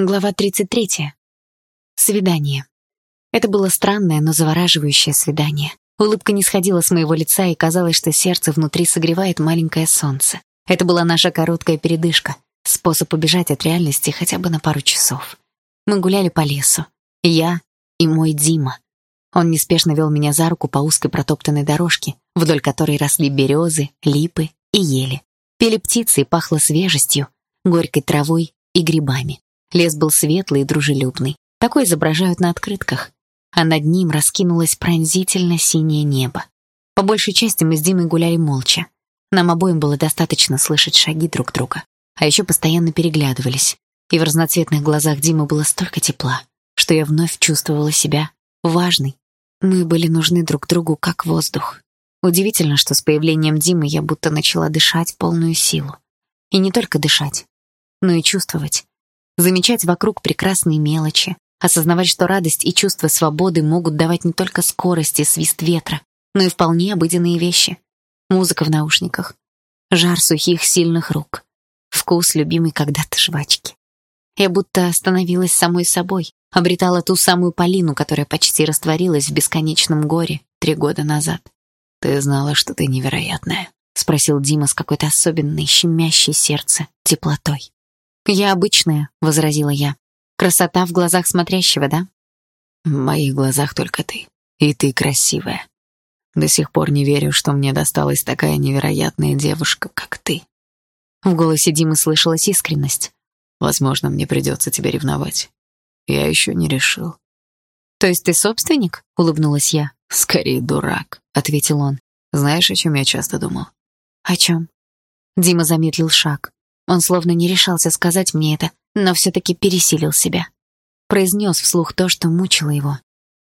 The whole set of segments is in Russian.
Глава 33. Свидание. Это было странное, но завораживающее свидание. Улыбка не сходила с моего лица, и казалось, что сердце внутри согревает маленькое солнце. Это была наша короткая передышка, способ убежать от реальности хотя бы на пару часов. Мы гуляли по лесу. Я и мой Дима. Он неспешно вел меня за руку по узкой протоптанной дорожке, вдоль которой росли березы, липы и ели. Пели птицы и пахло свежестью, горькой травой и грибами. Лес был светлый и дружелюбный. Такой изображают на открытках. А над ним раскинулось пронзительно синее небо. По большей части мы с Димой гуляли молча. Нам обоим было достаточно слышать шаги друг друга. А еще постоянно переглядывались. И в разноцветных глазах Димы было столько тепла, что я вновь чувствовала себя важной. Мы были нужны друг другу как воздух. Удивительно, что с появлением Димы я будто начала дышать полную силу. И не только дышать, но и чувствовать замечать вокруг прекрасные мелочи, осознавать, что радость и чувство свободы могут давать не только скорость и свист ветра, но и вполне обыденные вещи. Музыка в наушниках, жар сухих сильных рук, вкус любимой когда-то жвачки. Я будто остановилась самой собой, обретала ту самую Полину, которая почти растворилась в бесконечном горе три года назад. «Ты знала, что ты невероятная?» — спросил Дима с какой-то особенной, щемящей сердце теплотой. «Я обычная», — возразила я. «Красота в глазах смотрящего, да?» «В моих глазах только ты. И ты красивая. До сих пор не верю, что мне досталась такая невероятная девушка, как ты». В голосе Димы слышалась искренность. «Возможно, мне придется тебя ревновать. Я еще не решил». «То есть ты собственник?» — улыбнулась я. «Скорее дурак», — ответил он. «Знаешь, о чем я часто думал?» «О чем?» Дима замедлил шаг. Он словно не решался сказать мне это, но все-таки пересилил себя. Произнес вслух то, что мучило его.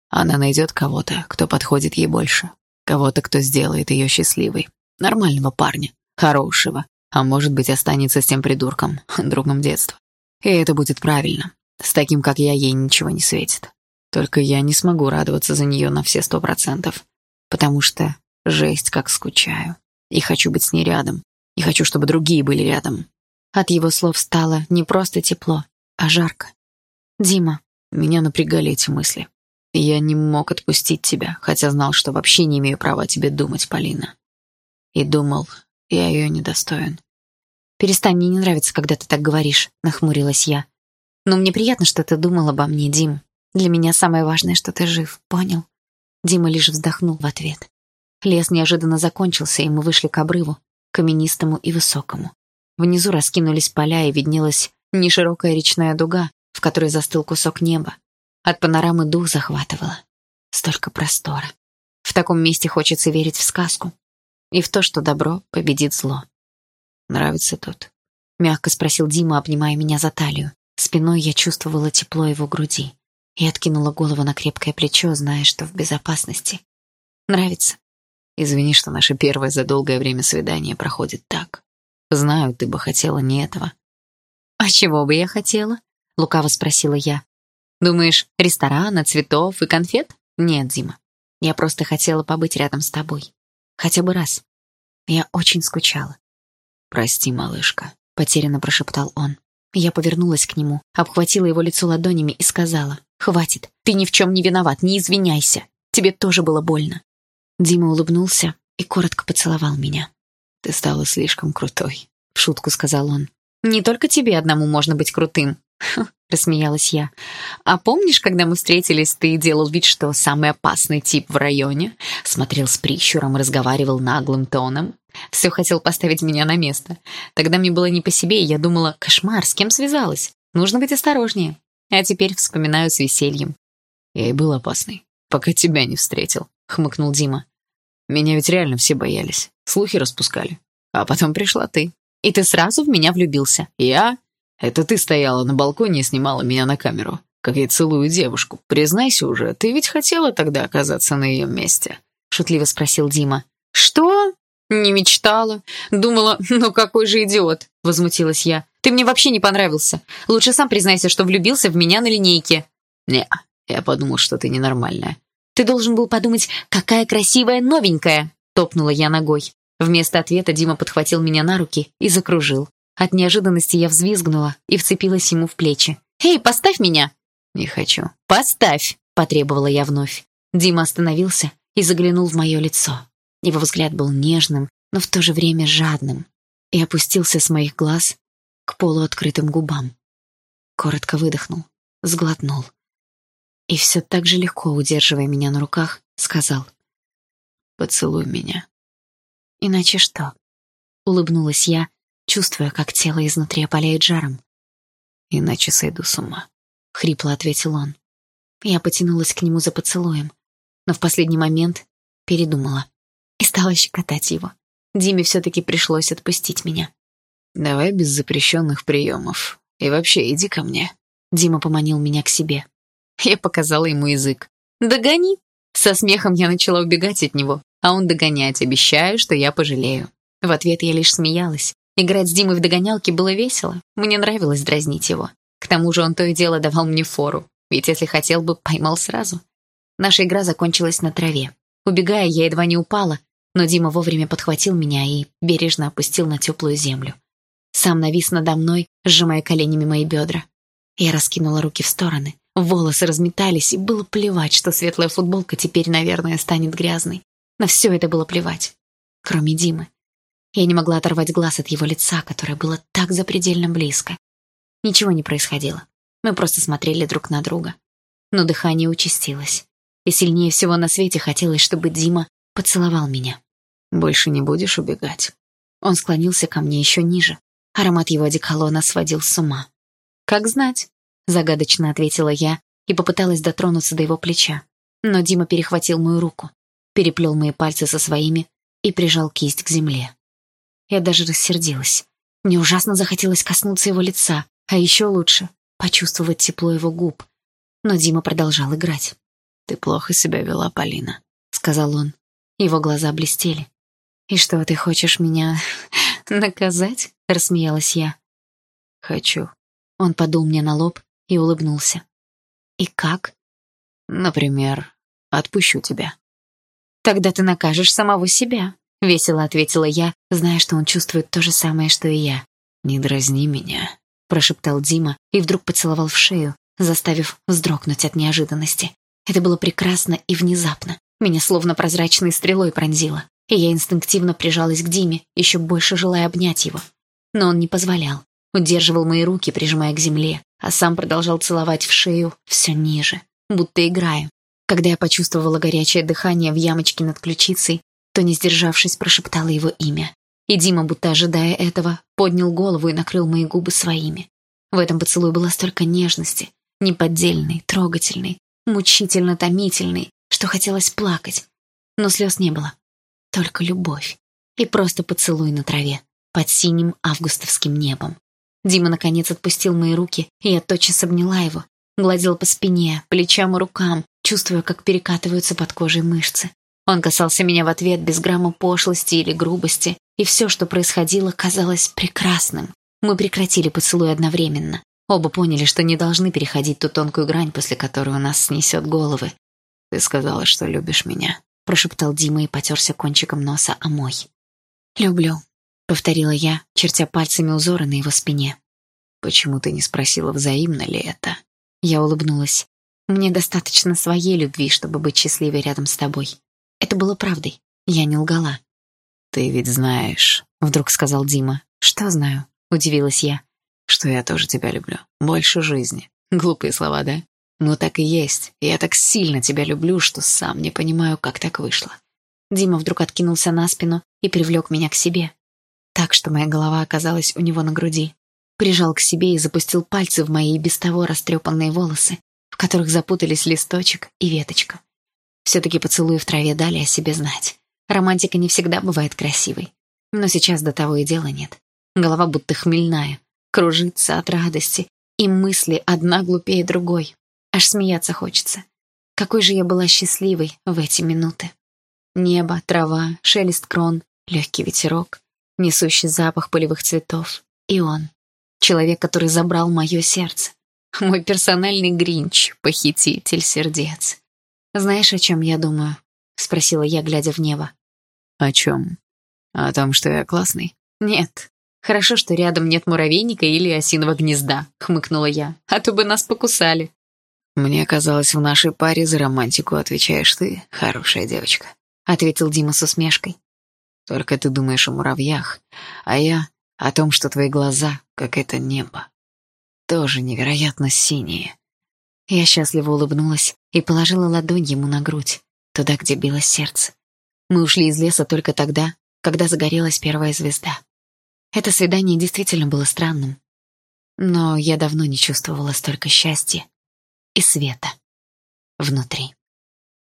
Она найдет кого-то, кто подходит ей больше. Кого-то, кто сделает ее счастливой. Нормального парня. Хорошего. А может быть, останется с тем придурком, другом детства. И это будет правильно. С таким, как я, ей ничего не светит. Только я не смогу радоваться за нее на все сто процентов. Потому что жесть как скучаю. И хочу быть с ней рядом. И хочу, чтобы другие были рядом. От его слов стало не просто тепло, а жарко. «Дима». Меня напрягали эти мысли. Я не мог отпустить тебя, хотя знал, что вообще не имею права тебе думать, Полина. И думал, я ее недостоин. «Перестань, мне не нравится, когда ты так говоришь», — нахмурилась я. «Но мне приятно, что ты думал обо мне, Дим. Для меня самое важное, что ты жив, понял?» Дима лишь вздохнул в ответ. Лес неожиданно закончился, и мы вышли к обрыву, каменистому и высокому. Внизу раскинулись поля и виднелась неширокая речная дуга, в которой застыл кусок неба. От панорамы дух захватывало. Столько простора. В таком месте хочется верить в сказку. И в то, что добро победит зло. «Нравится тут?» — мягко спросил Дима, обнимая меня за талию. Спиной я чувствовала тепло его груди и откинула голову на крепкое плечо, зная, что в безопасности. «Нравится?» «Извини, что наше первое за долгое время свидание проходит так. Знаю, ты бы хотела не этого. А чего бы я хотела? Лукаво спросила я. Думаешь, ресторана, цветов и конфет? Нет, Дима. Я просто хотела побыть рядом с тобой. Хотя бы раз. Я очень скучала. Прости, малышка, потерянно прошептал он. Я повернулась к нему, обхватила его лицо ладонями и сказала: "Хватит. Ты ни в чем не виноват, не извиняйся. Тебе тоже было больно". Дима улыбнулся и коротко поцеловал меня. «Ты стала слишком крутой», — в шутку сказал он. «Не только тебе одному можно быть крутым», — рассмеялась я. «А помнишь, когда мы встретились, ты делал вид, что самый опасный тип в районе? Смотрел с прищуром, разговаривал наглым тоном. Все хотел поставить меня на место. Тогда мне было не по себе, и я думала, кошмар, с кем связалась? Нужно быть осторожнее. А теперь вспоминаю с весельем». «Я и был опасный, пока тебя не встретил», — хмыкнул Дима. Меня ведь реально все боялись. Слухи распускали. А потом пришла ты. И ты сразу в меня влюбился. Я? Это ты стояла на балконе и снимала меня на камеру. Как я целую девушку. Признайся уже, ты ведь хотела тогда оказаться на ее месте. Шутливо спросил Дима. Что? Не мечтала. Думала, ну какой же идиот. Возмутилась я. Ты мне вообще не понравился. Лучше сам признайся, что влюбился в меня на линейке. Не, я подумал, что ты ненормальная. Ты должен был подумать, какая красивая новенькая!» — топнула я ногой. Вместо ответа Дима подхватил меня на руки и закружил. От неожиданности я взвизгнула и вцепилась ему в плечи. «Эй, поставь меня!» «Не хочу». «Поставь!» — потребовала я вновь. Дима остановился и заглянул в мое лицо. Его взгляд был нежным, но в то же время жадным, и опустился с моих глаз к полуоткрытым губам. Коротко выдохнул, сглотнул. И все так же легко, удерживая меня на руках, сказал «Поцелуй меня». «Иначе что?» — улыбнулась я, чувствуя, как тело изнутри опаляет жаром. «Иначе сойду с ума», — хрипло ответил он. Я потянулась к нему за поцелуем, но в последний момент передумала и стала щекотать его. Диме все-таки пришлось отпустить меня. «Давай без запрещенных приемов. И вообще, иди ко мне». Дима поманил меня к себе. Я показала ему язык. «Догони!» Со смехом я начала убегать от него, а он догонять, обещаю, что я пожалею. В ответ я лишь смеялась. Играть с Димой в догонялки было весело. Мне нравилось дразнить его. К тому же он то и дело давал мне фору. Ведь если хотел бы, поймал сразу. Наша игра закончилась на траве. Убегая, я едва не упала, но Дима вовремя подхватил меня и бережно опустил на теплую землю. Сам навис надо мной, сжимая коленями мои бедра. Я раскинула руки в стороны. Волосы разметались, и было плевать, что светлая футболка теперь, наверное, станет грязной. На все это было плевать. Кроме Димы. Я не могла оторвать глаз от его лица, которое было так запредельно близко. Ничего не происходило. Мы просто смотрели друг на друга. Но дыхание участилось. И сильнее всего на свете хотелось, чтобы Дима поцеловал меня. «Больше не будешь убегать?» Он склонился ко мне еще ниже. Аромат его одеколона сводил с ума. «Как знать?» — загадочно ответила я и попыталась дотронуться до его плеча. Но Дима перехватил мою руку, переплел мои пальцы со своими и прижал кисть к земле. Я даже рассердилась. Мне ужасно захотелось коснуться его лица, а еще лучше — почувствовать тепло его губ. Но Дима продолжал играть. «Ты плохо себя вела, Полина», — сказал он. Его глаза блестели. «И что, ты хочешь меня наказать?» — рассмеялась я. «Хочу». Он подул мне на лоб и улыбнулся. «И как?» «Например, отпущу тебя». «Тогда ты накажешь самого себя», — весело ответила я, зная, что он чувствует то же самое, что и я. «Не дразни меня», — прошептал Дима и вдруг поцеловал в шею, заставив вздрогнуть от неожиданности. Это было прекрасно и внезапно. Меня словно прозрачной стрелой пронзило, и я инстинктивно прижалась к Диме, еще больше желая обнять его. Но он не позволял, удерживал мои руки, прижимая к земле, а сам продолжал целовать в шею все ниже, будто играя. Когда я почувствовала горячее дыхание в ямочке над ключицей, то, не сдержавшись, прошептала его имя. И Дима, будто ожидая этого, поднял голову и накрыл мои губы своими. В этом поцелуе было столько нежности, неподдельной, трогательной, мучительно томительный, что хотелось плакать. Но слез не было. Только любовь. И просто поцелуй на траве, под синим августовским небом. Дима наконец отпустил мои руки, и я тотчас обняла его. Гладил по спине, плечам и рукам, чувствуя, как перекатываются под кожей мышцы. Он касался меня в ответ без грамма пошлости или грубости, и все, что происходило, казалось прекрасным. Мы прекратили поцелуй одновременно. Оба поняли, что не должны переходить ту тонкую грань, после которой у нас снесет головы. «Ты сказала, что любишь меня», — прошептал Дима и потерся кончиком носа о мой. «Люблю», — повторила я, чертя пальцами узоры на его спине. «Почему ты не спросила, взаимно ли это?» Я улыбнулась. «Мне достаточно своей любви, чтобы быть счастливой рядом с тобой. Это было правдой. Я не лгала». «Ты ведь знаешь», — вдруг сказал Дима. «Что знаю?» — удивилась я что я тоже тебя люблю. Больше жизни. Глупые слова, да? Ну так и есть. Я так сильно тебя люблю, что сам не понимаю, как так вышло. Дима вдруг откинулся на спину и привлек меня к себе. Так, что моя голова оказалась у него на груди. Прижал к себе и запустил пальцы в мои без того растрепанные волосы, в которых запутались листочек и веточка. Все-таки поцелуи в траве дали о себе знать. Романтика не всегда бывает красивой. Но сейчас до того и дела нет. Голова будто хмельная, кружится от радости, и мысли одна глупее другой. Аж смеяться хочется. Какой же я была счастливой в эти минуты. Небо, трава, шелест крон, легкий ветерок, несущий запах полевых цветов. И он. Человек, который забрал мое сердце. Мой персональный гринч, похититель сердец. «Знаешь, о чем я думаю?» — спросила я, глядя в небо. «О чем? О том, что я классный?» «Нет, Хорошо, что рядом нет муравейника или осиного гнезда», — хмыкнула я. «А то бы нас покусали». «Мне казалось, в нашей паре за романтику отвечаешь ты, хорошая девочка», — ответил Дима с усмешкой. «Только ты думаешь о муравьях, а я о том, что твои глаза, как это небо, тоже невероятно синие». Я счастливо улыбнулась и положила ладонь ему на грудь, туда, где билось сердце. Мы ушли из леса только тогда, когда загорелась первая звезда. Это свидание действительно было странным, но я давно не чувствовала столько счастья и света внутри.